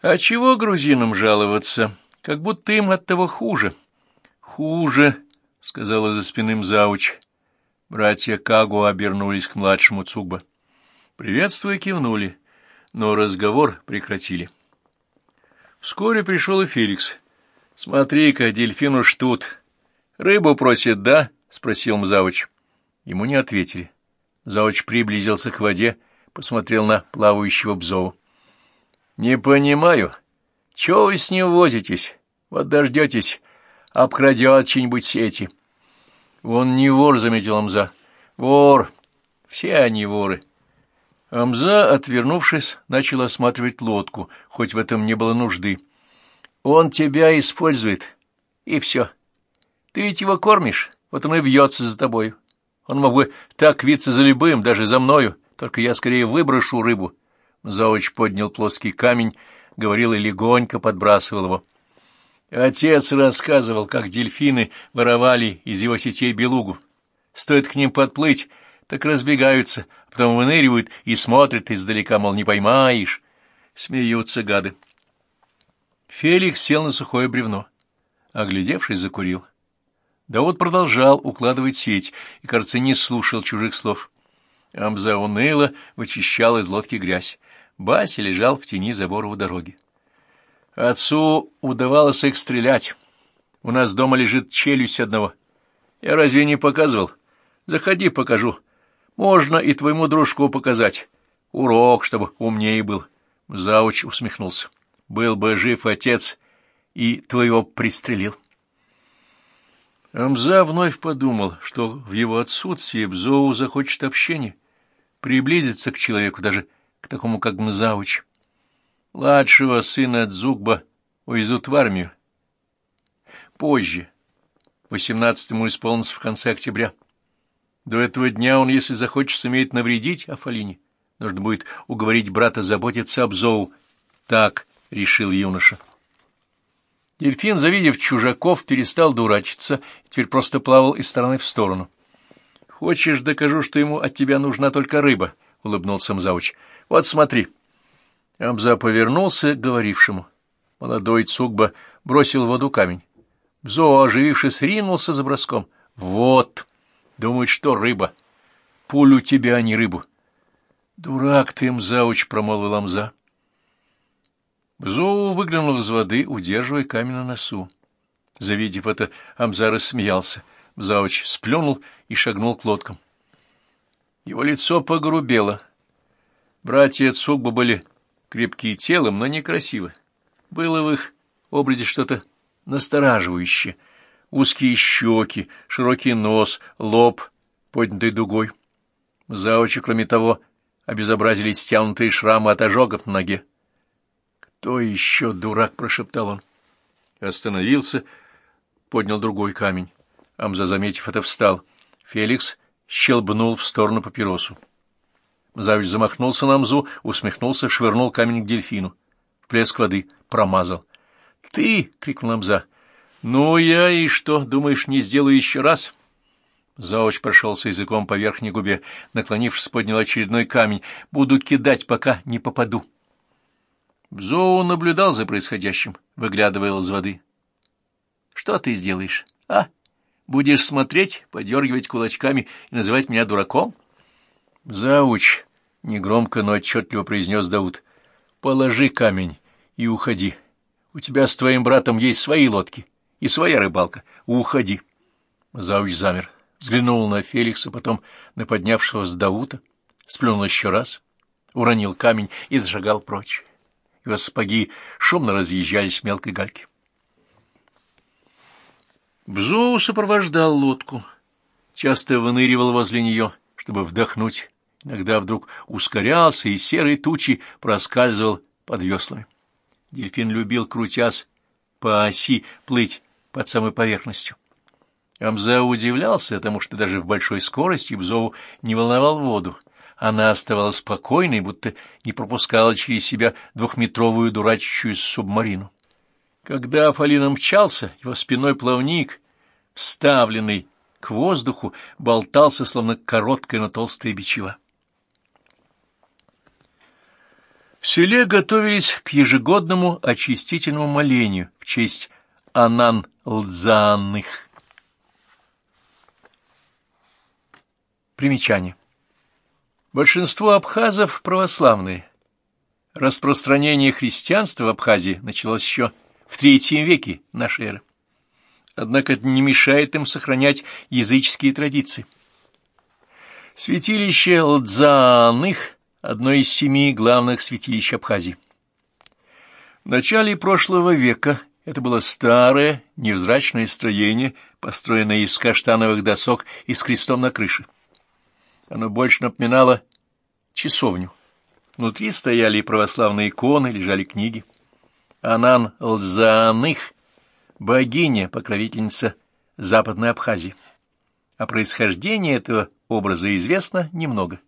А чего грузинам жаловаться? Как будто им от того хуже. Хуже, — сказала за спинным зауч. Братья Кагу обернулись к младшему Цугба. Приветствуя кивнули, но разговор прекратили. Вскоре пришел и Феликс. «Смотри-ка, дельфин уж тут. Рыбу просит, да?» — спросил Мзавыч. Ему не ответили. Завуч приблизился к воде, посмотрел на плавающего Бзову. «Не понимаю, чего вы с ним возитесь? Вот дождетесь, обкрадет что-нибудь сети». «Он не вор», — заметил Амза. «Вор. Все они воры». Амза, отвернувшись, начал осматривать лодку, хоть в этом не было нужды. «Он тебя использует, и все. Ты ведь его кормишь, вот он и вьется за тобою. Он мог бы так виться за любым, даже за мною, только я скорее выброшу рыбу». Заоч поднял плоский камень, говорил и легонько подбрасывал его. Отец рассказывал, как дельфины воровали из его сетей белугу. Стоит к ним подплыть, так разбегаются, а потом выныривают и смотрят издалека, мол, не поймаешь. Смеются гады. Феликс сел на сухое бревно. Оглядевшись, закурил. Да вот продолжал укладывать сеть и, кажется, не слушал чужих слов. Амза уныло вычищал из лодки грязь. Бася лежал в тени забора у дороги. Отцу удавалось их стрелять. У нас дома лежит челюсть одного. Я разве не показывал? Заходи, покажу. Можно и твоему дружку показать. Урок, чтобы умнее был. Зауч усмехнулся. Был бы жив отец, и твоего пристрелил. Амза вновь подумал, что в его отсутствии Бзоу захочет общения, приблизиться к человеку, даже к такому, как Мзауч. Младшего сына Дзугба увезут в армию. Позже, восемнадцатому исполнится в конце октября. До этого дня он, если захочет, сумеет навредить Афалине. Нужно будет уговорить брата заботиться об Зоу. Так решил юноша. Дельфин, завидев чужаков, перестал дурачиться и теперь просто плавал из стороны в сторону. «Хочешь, докажу, что ему от тебя нужна только рыба?» — улыбнулся Мзауч. «Вот смотри». Амза повернулся к говорившему. Молодой Цугба бросил в воду камень. Бзо, оживившись, ринулся за броском. «Вот!» Думает, что рыба. Пулю тебя, а не рыбу. Дурак ты, Мзауч, промолвил Амза. Зоу выглянул из воды, удерживая камень на носу. Завидев это, Амза рассмеялся. Мзауч сплюнул и шагнул к лодкам. Его лицо погрубело. Братья Цугба были крепкие телом, но некрасивы. Было в их образе что-то настораживающее — узкие щеки, широкий нос, лоб, поднятый дугой. За очи, кроме того, обезобразили стянутые шрамы от ожогов на ноге. «Кто еще, дурак?» — прошептал он. Остановился, поднял другой камень. Амза, заметив это, встал. Феликс щелбнул в сторону папиросу. Завич замахнулся на Амзу, усмехнулся, швырнул камень к дельфину. Плеск воды промазал. «Ты!» — крикнул Амза. «Ну, я и что, думаешь, не сделаю еще раз?» Заоч прошелся языком по верхней губе, наклонившись, поднял очередной камень. «Буду кидать, пока не попаду». Бзоу наблюдал за происходящим, выглядывая из воды. «Что ты сделаешь, а? Будешь смотреть, подергивать кулачками и называть меня дураком?» «Зауч», — негромко, но отчетливо произнес Дауд, — «положи камень и уходи. У тебя с твоим братом есть свои лодки» и своя рыбалка. Уходи. Завуч замер, взглянул на Феликса, потом на поднявшегося Даута, сплюнул еще раз, уронил камень и зашагал прочь. Его сапоги шумно разъезжались мелкой гальке. Бзоу сопровождал лодку, часто выныривал возле нее, чтобы вдохнуть. Иногда вдруг ускорялся, и серые тучи проскальзывал под веслами. Дельфин любил, крутясь по оси, плыть под самой поверхностью. Амза удивлялся, потому что даже в большой скорости Бзову не волновал воду. Она оставалась спокойной, будто не пропускала через себя двухметровую дурачащую субмарину. Когда Афалина мчался, его спиной плавник, вставленный к воздуху, болтался, словно короткая, но толстая бичева. В селе готовились к ежегодному очистительному молению в честь Анан-Лдзаанных. Примечание. Большинство абхазов православные. Распространение христианства в Абхазии началось еще в третьем веке нашей эры. Однако это не мешает им сохранять языческие традиции. Святилище Лдзааных – одно из семи главных святилищ Абхазии. В начале прошлого века это было старое, невзрачное строение, построенное из каштановых досок и с крестом на крыше. Оно больше напоминало часовню. Внутри стояли православные иконы, лежали книги. Анан Лдзааных — богиня, покровительница Западной Абхазии. О происхождении этого образа известно немного.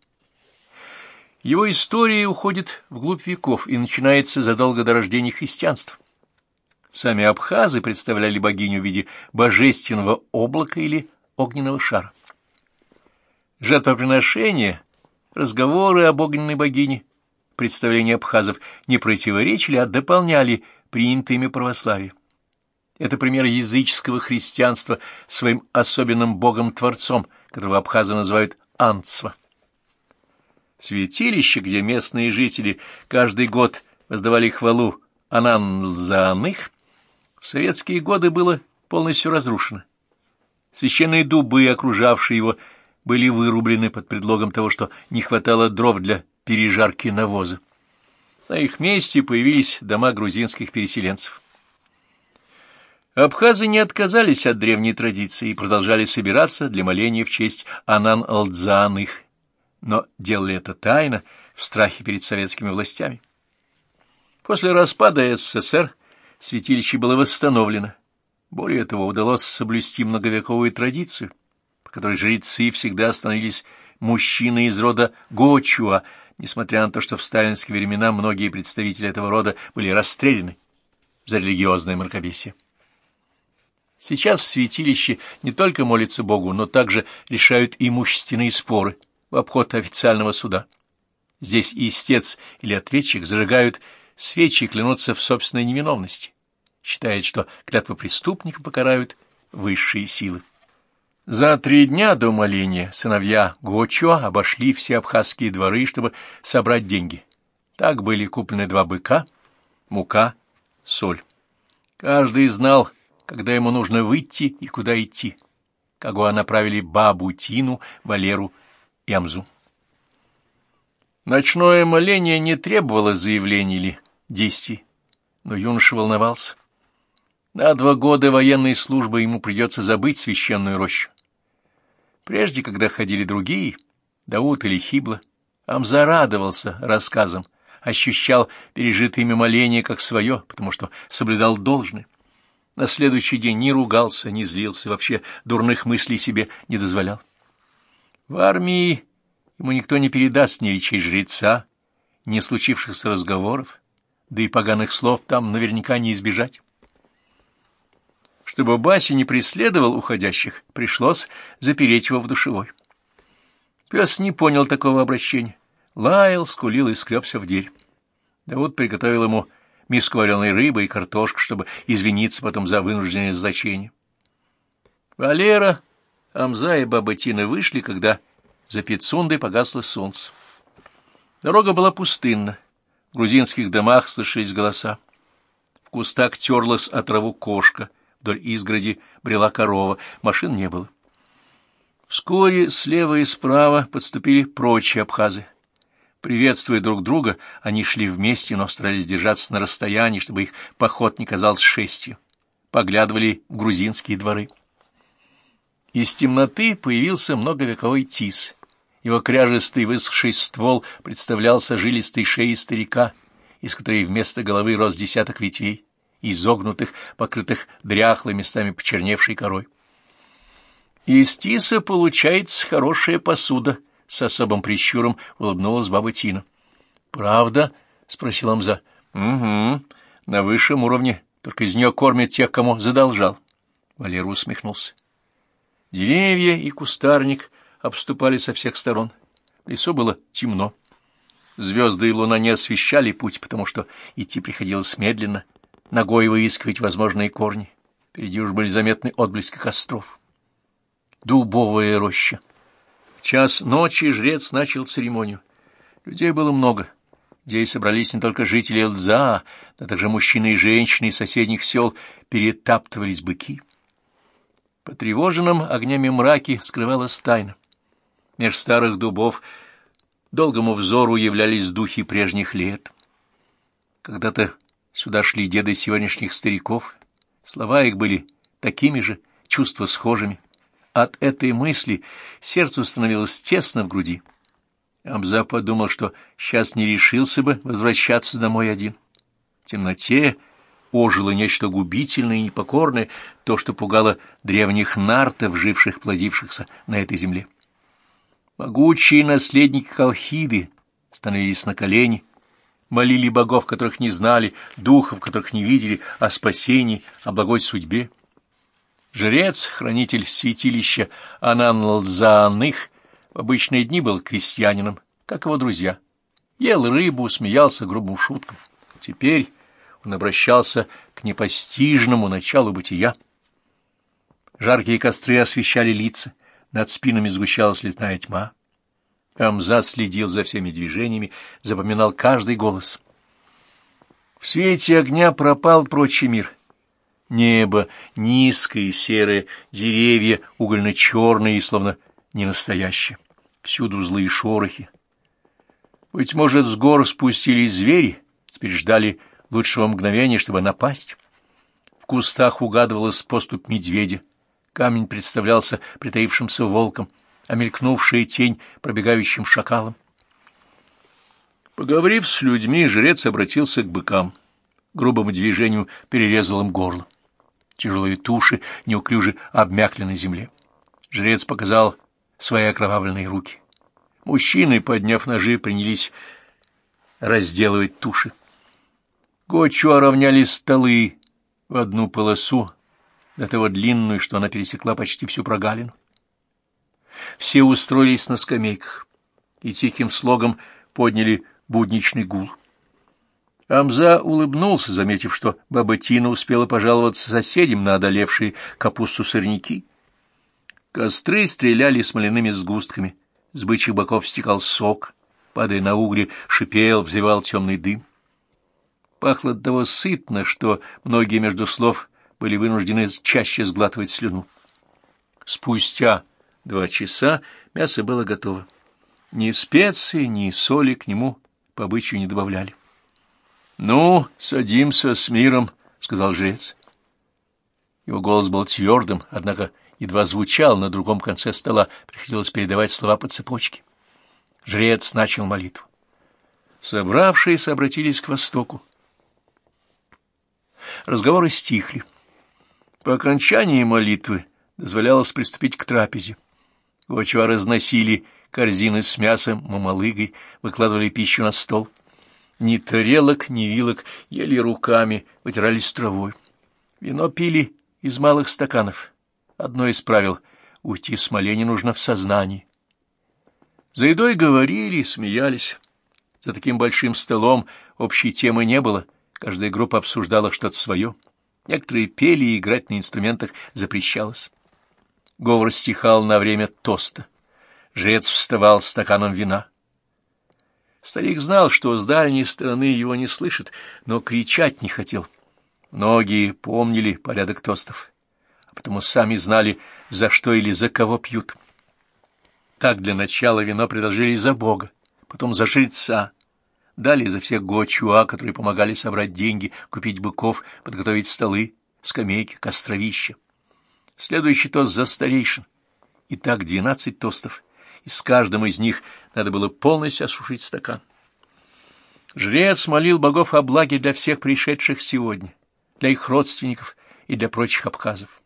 Его история уходит вглубь веков и начинается задолго до рождения христианства. Сами абхазы представляли богиню в виде божественного облака или огненного шара. Жертвоприношения, разговоры об огненной богине, представления абхазов не противоречили, а дополняли принятые ими православие. Это пример языческого христианства своим особенным богом-творцом, которого абхазы называют Анцва. Святилище, где местные жители каждый год воздавали хвалу Ананлзааных, в советские годы было полностью разрушено. Священные дубы, окружавшие его, были вырублены под предлогом того, что не хватало дров для пережарки навоза. На их месте появились дома грузинских переселенцев. Абхазы не отказались от древней традиции и продолжали собираться для моления в честь Анан-Алдзааных, но делали это тайно, в страхе перед советскими властями. После распада СССР святилище было восстановлено. Более того, удалось соблюсти многовековую традицию, по которой жрецы всегда становились мужчины из рода Гочуа, несмотря на то, что в сталинские времена многие представители этого рода были расстреляны за религиозное мракобесие. Сейчас в святилище не только молятся Богу, но также решают имущественные споры в обход официального суда. Здесь истец или ответчик зажигают свечи и клянутся в собственной невиновности. Считает, что клятвы преступника покарают высшие силы. За три дня до моления сыновья Гочо обошли все абхазские дворы, чтобы собрать деньги. Так были куплены два быка, мука, соль. Каждый знал, когда ему нужно выйти и куда идти. Кого направили бабу Тину, Валеру и Амзу. Ночное моление не требовало заявлений или действий, но юноша волновался. На два года военной службы ему придется забыть священную рощу. Прежде, когда ходили другие, Дауд или Хибла, Амза радовался рассказам, ощущал пережитые ими моления как свое, потому что соблюдал должное. На следующий день не ругался, не злился, вообще дурных мыслей себе не дозволял. В армии ему никто не передаст ни речей жреца, ни случившихся разговоров, да и поганых слов там наверняка не избежать. Чтобы Бася не преследовал уходящих, пришлось запереть его в душевой. Пес не понял такого обращения. Лаял, скулил и скребся в дверь. Давуд приготовил ему миску вареной рыбы и картошку, чтобы извиниться потом за вынужденное значение. Валера, Амза и баба Тина вышли, когда за Пицундой погасло солнце. Дорога была пустынна. В грузинских домах слышались голоса. В кустах терлась от траву кошка — Вдоль изгороди брела корова, машин не было. Вскоре слева и справа подступили прочие абхазы. Приветствуя друг друга, они шли вместе, но старались держаться на расстоянии, чтобы их поход не казался шестью. Поглядывали в грузинские дворы. Из темноты появился многовековой тис. Его кряжестый высохший ствол представлялся жилистой шеей старика, из которой вместо головы рос десяток ветвей изогнутых, покрытых дряхлой местами почерневшей корой. Из тиса получается хорошая посуда, — с особым прищуром улыбнулась баба Тина. — Правда? — спросил Амза. — Угу, на высшем уровне, только из нее кормят тех, кому задолжал. Валера усмехнулся. Деревья и кустарник обступали со всех сторон. Лесу было темно. Звезды и луна не освещали путь, потому что идти приходилось медленно, ногой выискивать возможные корни. Впереди уж были заметны отблески костров. Дубовая роща. В час ночи жрец начал церемонию. Людей было много. Здесь собрались не только жители Эльза, но также мужчины и женщины из соседних сел перетаптывались быки. По тревоженном огнями мраке скрывалась тайна. Меж старых дубов долгому взору являлись духи прежних лет. Когда-то сюда шли деды сегодняшних стариков, слова их были такими же, чувства схожими. От этой мысли сердцу становилось тесно в груди. Амза подумал, что сейчас не решился бы возвращаться домой один. В темноте ожило нечто губительное и непокорное, то, что пугало древних нартов, живших, плодившихся на этой земле. Могучие наследники Колхиды становились на колени, молили богов, которых не знали, духов, которых не видели, о спасении, о благой судьбе. Жрец, хранитель святилища Ананлзааных, в обычные дни был крестьянином, как его друзья. Ел рыбу, смеялся грубым шуткам. Теперь он обращался к непостижному началу бытия. Жаркие костры освещали лица, над спинами сгущалась лесная тьма. Амза следил за всеми движениями, запоминал каждый голос. В свете огня пропал прочий мир. Небо низкое, серое, деревья угольно-черные и словно ненастоящие. Всюду злые шорохи. Быть может, с гор спустились звери, теперь ждали лучшего мгновения, чтобы напасть. В кустах угадывалась поступь медведя. Камень представлялся притаившимся волком, а мелькнувшая тень пробегающим шакалом. Поговорив с людьми, жрец обратился к быкам. Грубому движению перерезал им горло. Тяжелые туши неуклюже обмякли на земле. Жрец показал свои окровавленные руки. Мужчины, подняв ножи, принялись разделывать туши. Гочу равняли столы в одну полосу, до того длинную, что она пересекла почти всю прогалину. Все устроились на скамейках и тихим слогом подняли будничный гул. Амза улыбнулся, заметив, что баба Тина успела пожаловаться соседям на одолевшие капусту сорняки. Костры стреляли смоляными сгустками, с бычьих боков стекал сок, падая на угли, шипел, взевал темный дым. Пахло от того сытно, что многие между слов были вынуждены чаще сглатывать слюну. Спустя два часа мясо было готово. Ни специи, ни соли к нему по обычаю не добавляли. — Ну, садимся с миром, — сказал жрец. Его голос был твердым, однако едва звучал, на другом конце стола приходилось передавать слова по цепочке. Жрец начал молитву. Собравшиеся обратились к востоку. Разговоры стихли. По окончании молитвы дозволялось приступить к трапезе. Гочва разносили корзины с мясом, мамалыгой, выкладывали пищу на стол. Ни тарелок, ни вилок ели руками, вытирались травой. Вино пили из малых стаканов. Одно из правил — уйти с моления нужно в сознании. За едой говорили, смеялись. За таким большим столом общей темы не было — Каждая группа обсуждала что-то свое. Некоторые пели и играть на инструментах запрещалось. Говор стихал на время тоста. Жрец вставал с стаканом вина. Старик знал, что с дальней стороны его не слышит, но кричать не хотел. Многие помнили порядок тостов, а потому сами знали, за что или за кого пьют. Так для начала вино предложили за Бога, потом за жреца, Далее за всех Гочуа, которые помогали собрать деньги, купить быков, подготовить столы, скамейки, костровища. Следующий тост за старейшин. И так двенадцать тостов, и с каждым из них надо было полностью осушить стакан. Жрец молил богов о благе для всех пришедших сегодня, для их родственников и для прочих абхазов.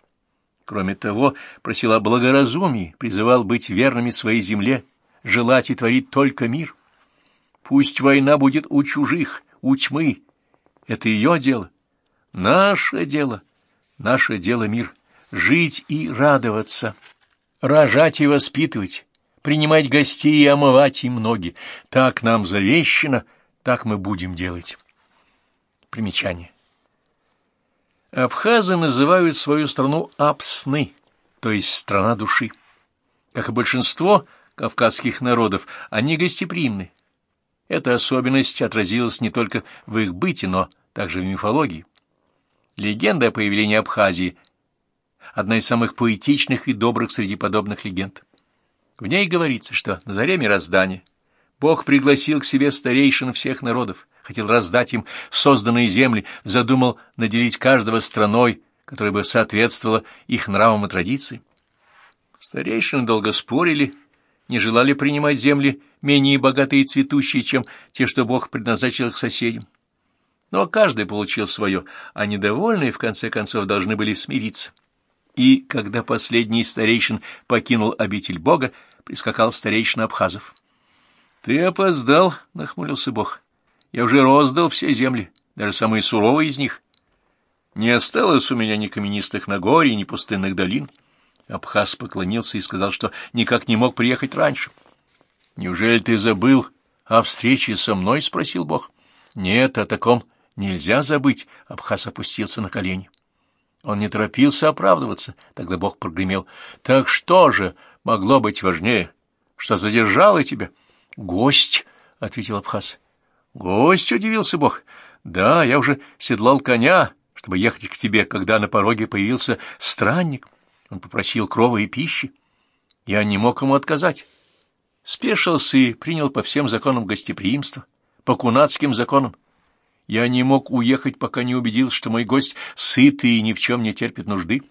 Кроме того, просил о благоразумии, призывал быть верными своей земле, желать и творить только мир — Пусть война будет у чужих, у тьмы. Это ее дело. Наше дело. Наше дело мир. Жить и радоваться. Рожать и воспитывать. принимать гостей и омывать им ноги. Так нам завещено, так мы будем делать. Примечание. Абхазы называют свою страну Апсны, то есть страна души. Как и большинство кавказских народов, они гостеприимны. Эта особенность отразилась не только в их быте, но также в мифологии. Легенда о появлении Абхазии – одна из самых поэтичных и добрых среди подобных легенд. В ней говорится, что на заре мироздания Бог пригласил к себе старейшин всех народов, хотел раздать им созданные земли, задумал наделить каждого страной, которая бы соответствовала их нравам и традициям. Старейшины долго спорили, не желали принимать земли менее богатые и цветущие, чем те, что Бог предназначил их соседям. Но каждый получил свое, а недовольные, в конце концов, должны были смириться. И, когда последний старейшин покинул обитель Бога, прискакал старейшина Абхазов. — Ты опоздал, — нахмурился Бог. — Я уже роздал все земли, даже самые суровые из них. Не осталось у меня ни каменистых нагорий, ни пустынных долин. Абхаз поклонился и сказал, что никак не мог приехать раньше. — Неужели ты забыл о встрече со мной? — спросил Бог. — Нет, о таком нельзя забыть. Абхаз опустился на колени. Он не торопился оправдываться. Тогда Бог прогремел. — Так что же могло быть важнее? Что задержало тебя? — Гость, — ответил Абхаз. — Гость, — удивился Бог. — Да, я уже седлал коня, чтобы ехать к тебе, когда на пороге появился странник. Он попросил крова и пищи. Я не мог ему отказать. Спешился и принял по всем законам гостеприимства, по кунацким законам. Я не мог уехать, пока не убедился, что мой гость сытый и ни в чем не терпит нужды.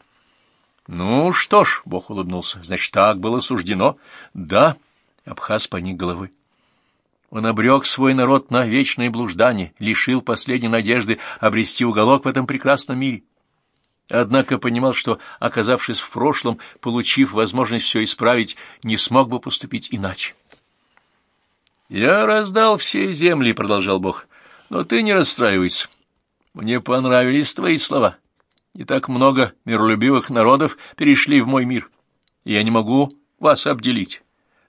Ну что ж, Бог улыбнулся, значит, так было суждено. Да, Абхаз поник головы. Он обрек свой народ на вечное блуждание, лишил последней надежды обрести уголок в этом прекрасном мире. Однако понимал, что, оказавшись в прошлом, получив возможность все исправить, не смог бы поступить иначе. «Я раздал все земли», — продолжал Бог, — «но ты не расстраивайся. Мне понравились твои слова. Не так много миролюбивых народов перешли в мой мир, я не могу вас обделить.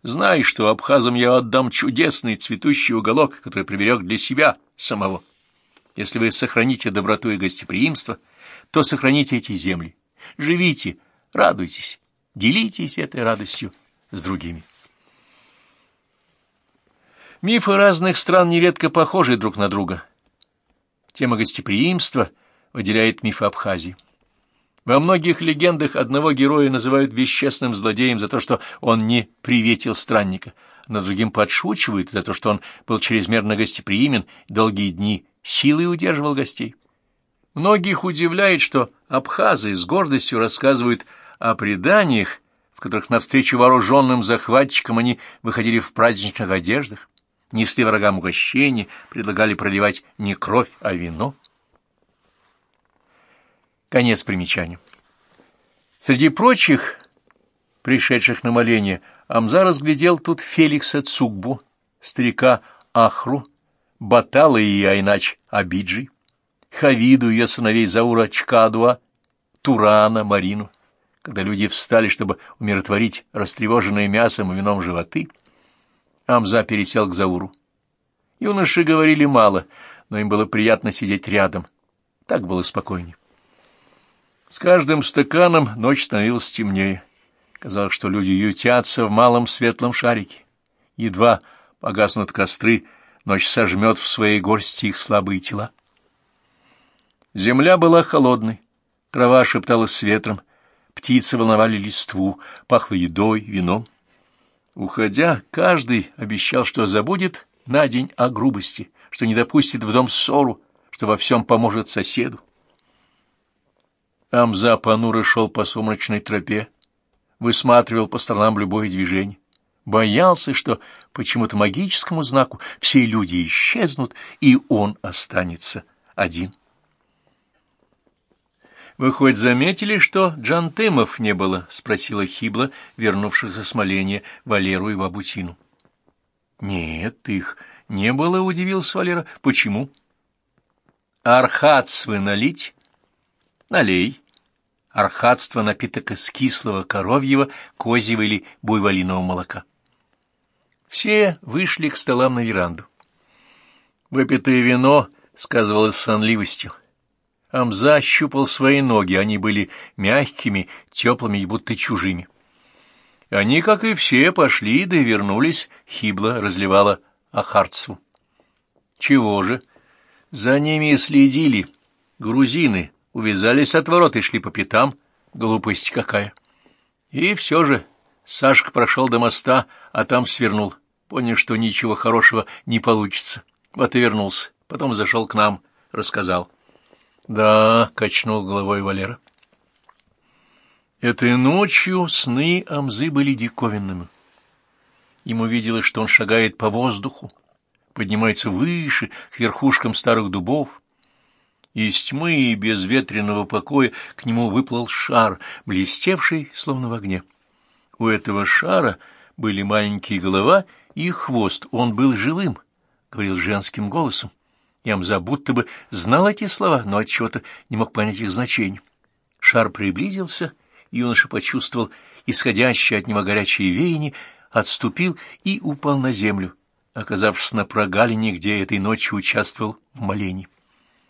Знай, что абхазам я отдам чудесный цветущий уголок, который приберег для себя самого. Если вы сохраните доброту и гостеприимство, то сохраните эти земли. Живите, радуйтесь, делитесь этой радостью с другими. Мифы разных стран нередко похожи друг на друга. Тема гостеприимства выделяет миф Абхазии. Во многих легендах одного героя называют бесчестным злодеем за то, что он не приветил странника, но другим подшучивают за то, что он был чрезмерно гостеприимен долгие дни силой удерживал гостей. Многих удивляет, что абхазы с гордостью рассказывают о преданиях, в которых навстречу вооруженным захватчикам они выходили в праздничных одеждах, несли врагам угощения, предлагали проливать не кровь, а вино. Конец примечания. Среди прочих, пришедших на моление, Амза разглядел тут Феликса Цугбу, старика Ахру, Батала и Айнач Абиджи, Хавиду ее сыновей Заура Чкадуа, Турана, Марину. Когда люди встали, чтобы умиротворить растревоженные мясом и вином животы, Амза пересел к Зауру. Юноши говорили мало, но им было приятно сидеть рядом. Так было спокойнее. С каждым стаканом ночь становилась темнее. Казалось, что люди ютятся в малом светлом шарике. Едва погаснут костры, ночь сожмет в своей горсти их слабые тела. Земля была холодной, трава шепталась с ветром, птицы волновали листву, пахло едой, вином. Уходя, каждый обещал, что забудет на день о грубости, что не допустит в дом ссору, что во всем поможет соседу. Амза понуро шел по сумрачной тропе, высматривал по сторонам любое движение. Боялся, что почему-то магическому знаку все люди исчезнут, и он останется один. «Вы хоть заметили, что Джантымов не было?» — спросила Хибла, вернувшихся с моления Валеру и Бабутину. «Нет, их не было», — удивился Валера. «Почему?» «Архатсвы налить?» «Налей». Архатство — напиток из кислого коровьего, козьего или буйволиного молока. Все вышли к столам на веранду. Выпитое вино сказывалось сонливостью. Амза щупал свои ноги, они были мягкими, теплыми и будто чужими. Они, как и все, пошли, да и вернулись, Хибла разливала Ахарцу. Чего же? За ними следили. Грузины увязались от ворот и шли по пятам. Глупость какая! И все же Сашка прошел до моста, а там свернул. Понял, что ничего хорошего не получится. Вот и вернулся. Потом зашел к нам, рассказал. — Да, — качнул головой Валера. Этой ночью сны Амзы были диковинными. Ему виделось, что он шагает по воздуху, поднимается выше, к верхушкам старых дубов. Из тьмы и безветренного покоя к нему выплыл шар, блестевший, словно в огне. У этого шара были маленькие голова и хвост. Он был живым, — говорил женским голосом. Ямза будто бы знал эти слова, но отчего-то не мог понять их значения. Шар приблизился, юноша почувствовал исходящее от него горячее веяние, отступил и упал на землю, оказавшись на прогалине, где этой ночью участвовал в молении.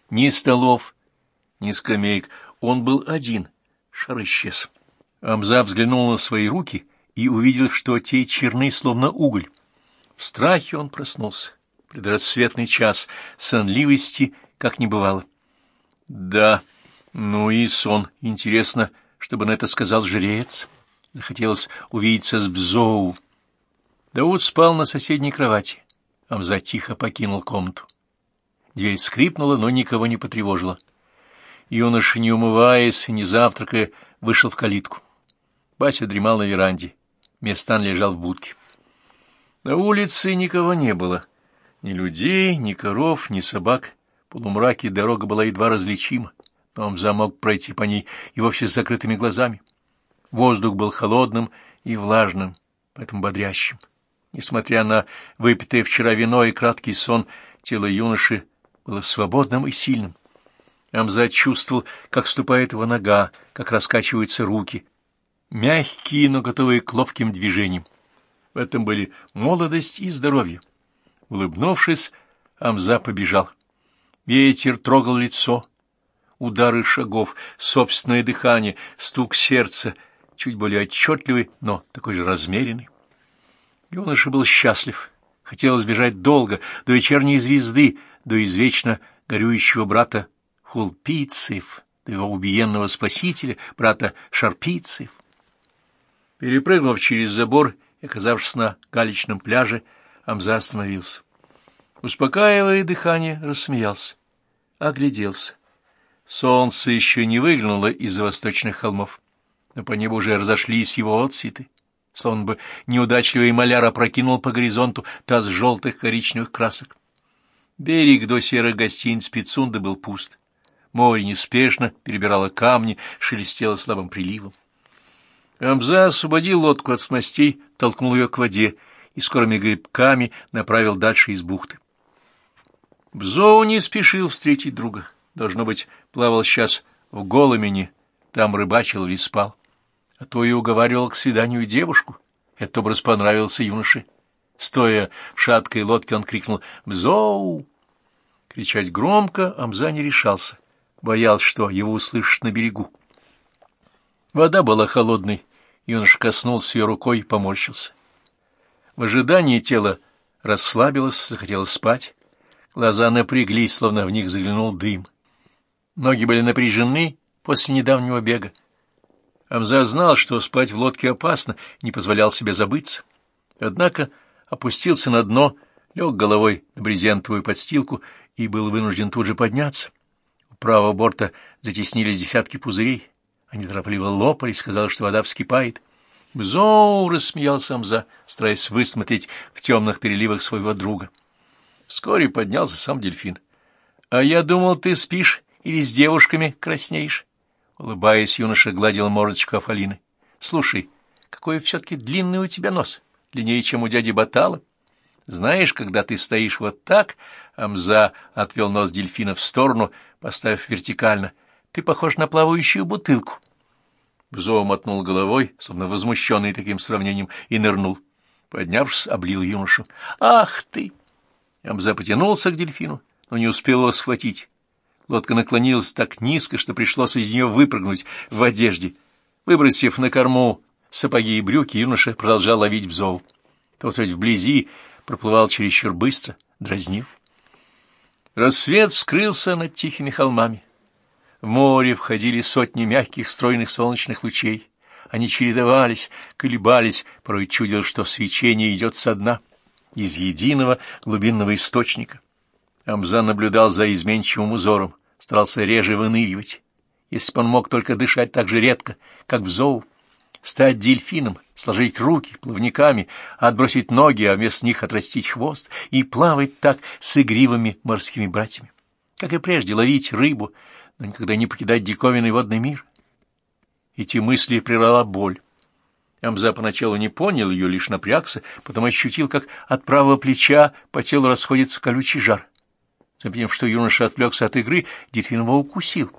Ни столов, ни скамеек, он был один, шар исчез. Амза взглянул на свои руки и увидел, что те черны, словно уголь. В страхе он проснулся. Предрассветный час, сонливости как не бывало. Да, ну и сон. Интересно, чтобы на это сказал жрец. Захотелось увидеться с Бзоу. Дауд спал на соседней кровати. Амза тихо покинул комнату. Дверь скрипнула, но никого не потревожила. Юноша, не умываясь не завтракая, вышел в калитку. Бася дремал на веранде. Местан лежал в будке. На улице никого не было. Ни людей, ни коров, ни собак. В полумраке дорога была едва различима, но он замог пройти по ней и вовсе с закрытыми глазами. Воздух был холодным и влажным, поэтому бодрящим. Несмотря на выпитое вчера вино и краткий сон, тело юноши было свободным и сильным. Амзад чувствовал, как ступает его нога, как раскачиваются руки, мягкие, но готовые к ловким движениям. В этом были молодость и здоровье. Улыбнувшись, Амза побежал. Ветер трогал лицо, удары шагов, собственное дыхание, стук сердца, чуть более отчетливый, но такой же размеренный. Юноша был счастлив. Хотелось бежать долго, до вечерней звезды, до извечно горюющего брата Хулпийцев, до его убиенного спасителя, брата Шарпийцев. Перепрыгнув через забор и оказавшись на галечном пляже, Амза остановился. Успокаивая дыхание, рассмеялся. Огляделся. Солнце еще не выглянуло из-за восточных холмов, но по небу уже разошлись его отсветы, словно бы неудачливый маляр опрокинул по горизонту таз желтых коричневых красок. Берег до серых гостиниц Пицунда был пуст. Море неспешно перебирало камни, шелестело слабым приливом. Амза освободил лодку от снастей, толкнул ее к воде и скорыми грибками направил дальше из бухты. Бзоу не спешил встретить друга. Должно быть, плавал сейчас в Голомени, там рыбачил или спал. А то и уговаривал к свиданию девушку. Этот образ понравился юноше. Стоя в шаткой лодке, он крикнул «Бзоу!». Кричать громко Амза не решался. Боялся, что его услышат на берегу. Вода была холодной, юноша коснулся ее рукой и поморщился. В ожидании тело расслабилось, захотелось спать. Глаза напряглись, словно в них заглянул дым. Ноги были напряжены после недавнего бега. Амза знал, что спать в лодке опасно, не позволял себе забыться. Однако опустился на дно, лег головой на брезентовую подстилку и был вынужден тут же подняться. У правого борта затеснились десятки пузырей. Они торопливо лопались, сказал, что вода вскипает. «Бзоу!» — рассмеялся Амза, стараясь высмотреть в темных переливах своего друга. Вскоре поднялся сам дельфин. «А я думал, ты спишь или с девушками краснеешь?» Улыбаясь, юноша гладил мордочку Афалины. «Слушай, какой все-таки длинный у тебя нос, длиннее, чем у дяди Батала. Знаешь, когда ты стоишь вот так...» Амза отвел нос дельфина в сторону, поставив вертикально — ты похож на плавающую бутылку. Бзо мотнул головой, словно возмущенный таким сравнением, и нырнул. Поднявшись, облил юношу. «Ах ты!» Амза потянулся к дельфину, но не успел его схватить. Лодка наклонилась так низко, что пришлось из нее выпрыгнуть в одежде. Выбросив на корму сапоги и брюки, юноша продолжал ловить бзов. Тот хоть вблизи проплывал чересчур быстро, дразнил. Рассвет вскрылся над тихими холмами. В море входили сотни мягких стройных солнечных лучей. Они чередовались, колебались, порой чудилось, что свечение идет со дна, из единого глубинного источника. Амзан наблюдал за изменчивым узором, старался реже выныривать. Если бы он мог только дышать так же редко, как в зоу, стать дельфином, сложить руки плавниками, отбросить ноги, а вместо них отрастить хвост и плавать так с игривыми морскими братьями. Как и прежде, ловить рыбу, но никогда не покидать диковинный водный мир. Эти мысли прервала боль. Амза поначалу не понял ее, лишь напрягся, потом ощутил, как от правого плеча по телу расходится колючий жар. Заметив, что юноша отвлекся от игры, дельфин его укусил.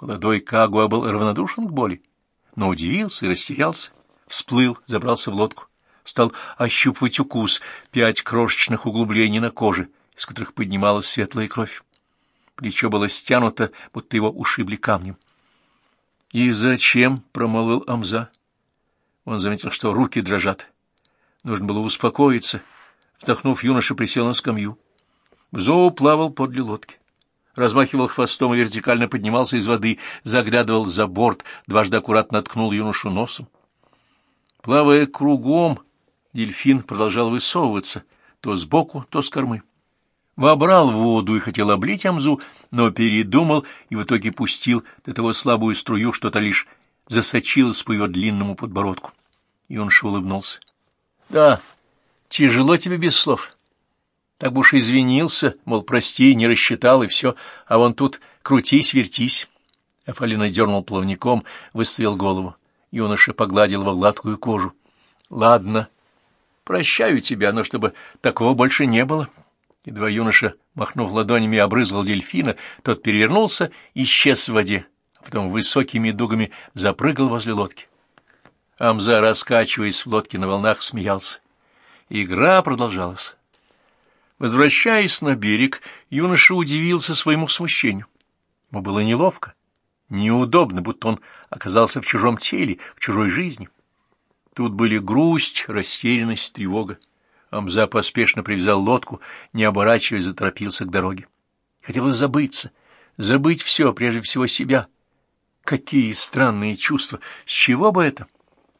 Молодой Кагуа был равнодушен к боли, но удивился и растерялся, всплыл, забрался в лодку, стал ощупывать укус, пять крошечных углублений на коже, из которых поднималась светлая кровь. Плечо было стянуто, будто его ушибли камнем. — И зачем? — промолвил Амза. Он заметил, что руки дрожат. Нужно было успокоиться. Вдохнув, юноша присел на скамью. Зоу плавал подле лодки размахивал хвостом и вертикально поднимался из воды, заглядывал за борт, дважды аккуратно ткнул юношу носом. Плавая кругом, дельфин продолжал высовываться, то сбоку, то с кормы. Вобрал воду и хотел облить Амзу, но передумал и в итоге пустил до того слабую струю, что-то лишь засочилось по его длинному подбородку. Юноша улыбнулся. — Да, тяжело тебе без слов. — так бы уж извинился, мол, прости, не рассчитал, и все, а вон тут крутись-вертись. Афалина дернул плавником, выставил голову. Юноша погладил во гладкую кожу. — Ладно, прощаю тебя, но чтобы такого больше не было. Едва юноша, махнув ладонями, обрызгал дельфина, тот перевернулся и исчез в воде, потом высокими дугами запрыгал возле лодки. Амза, раскачиваясь в лодке на волнах, смеялся. Игра продолжалась. Возвращаясь на берег, юноша удивился своему смущению. Ему было неловко, неудобно, будто он оказался в чужом теле, в чужой жизни. Тут были грусть, растерянность, тревога. Амза поспешно привязал лодку, не оборачиваясь, заторопился к дороге. Хотелось забыться, забыть все, прежде всего себя. Какие странные чувства! С чего бы это?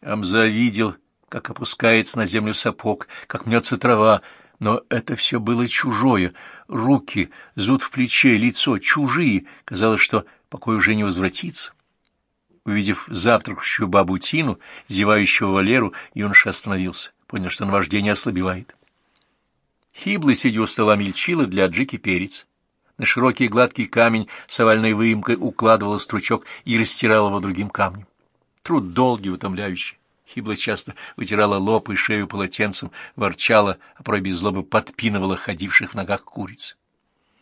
Амза видел, как опускается на землю сапог, как мнется трава, но это все было чужое. Руки, зуд в плече, лицо чужие. Казалось, что покой уже не возвратится. Увидев завтракающую бабу Тину, зевающего Валеру, юноша остановился. Понял, что наваждение ослабевает. Хибла, сидя у стола, мельчила для аджики перец. На широкий гладкий камень с овальной выемкой укладывала стручок и растирала его другим камнем. Труд долгий, утомляющий. Хибла часто вытирала лоб и шею полотенцем, ворчала, а порой без злобы подпинывала ходивших в ногах куриц.